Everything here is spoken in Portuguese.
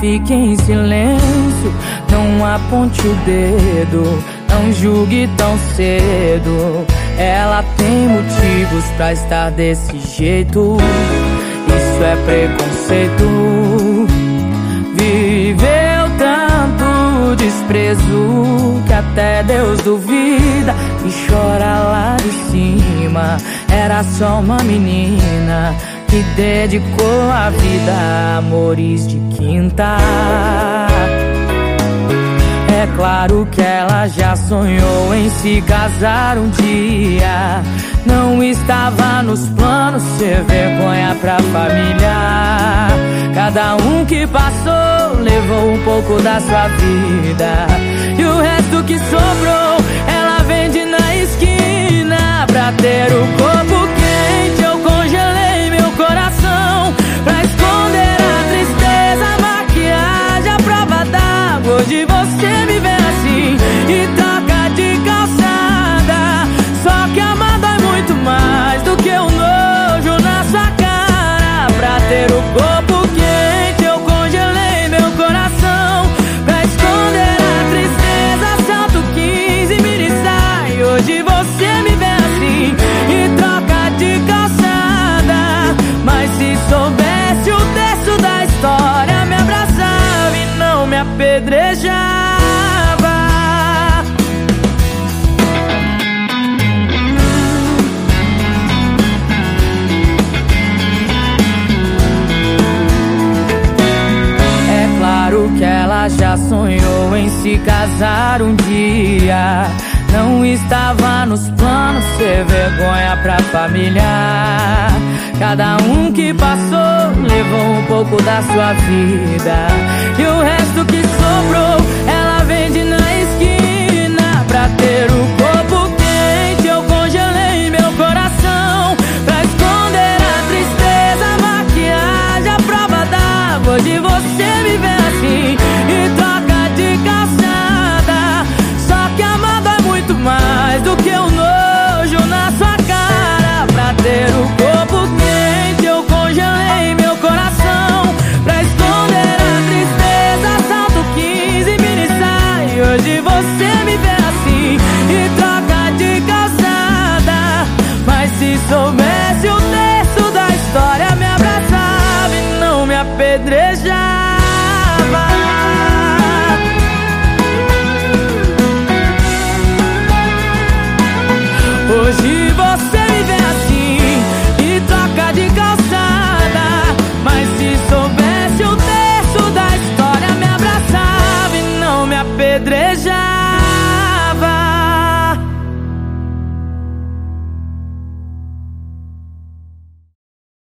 fácil, não aponte o dedo, não julgue tão cedo. Ela tem motivos pra estar desse jeito. Isso é preconceito. Viveu tanto desprezo que até Deus duvida e chora lá de cima. Era só uma menina que dedicou a vida a amores de quinta. É claro que ela já sonhou em se casar um dia. Não estava nos planos ser vergonha pra família. Cada um que passou levou um pouco da sua vida. E o resto que sobrou, ela sonhou em se casar um dia. Não estava nos planos ser vergonha pra família. Cada um que passou levou um pouco da sua vida. E o resto que sobrou, ela vende na esquina pra ter o corpo quente. Eu congelei meu coração pra esconder a tristeza, maquiagem, a prova d'água de você me ver Hoje você me vê assim e troca de calçada. Mas se soubesse o texto da história, me abraçava e não me apedrejava. Hoje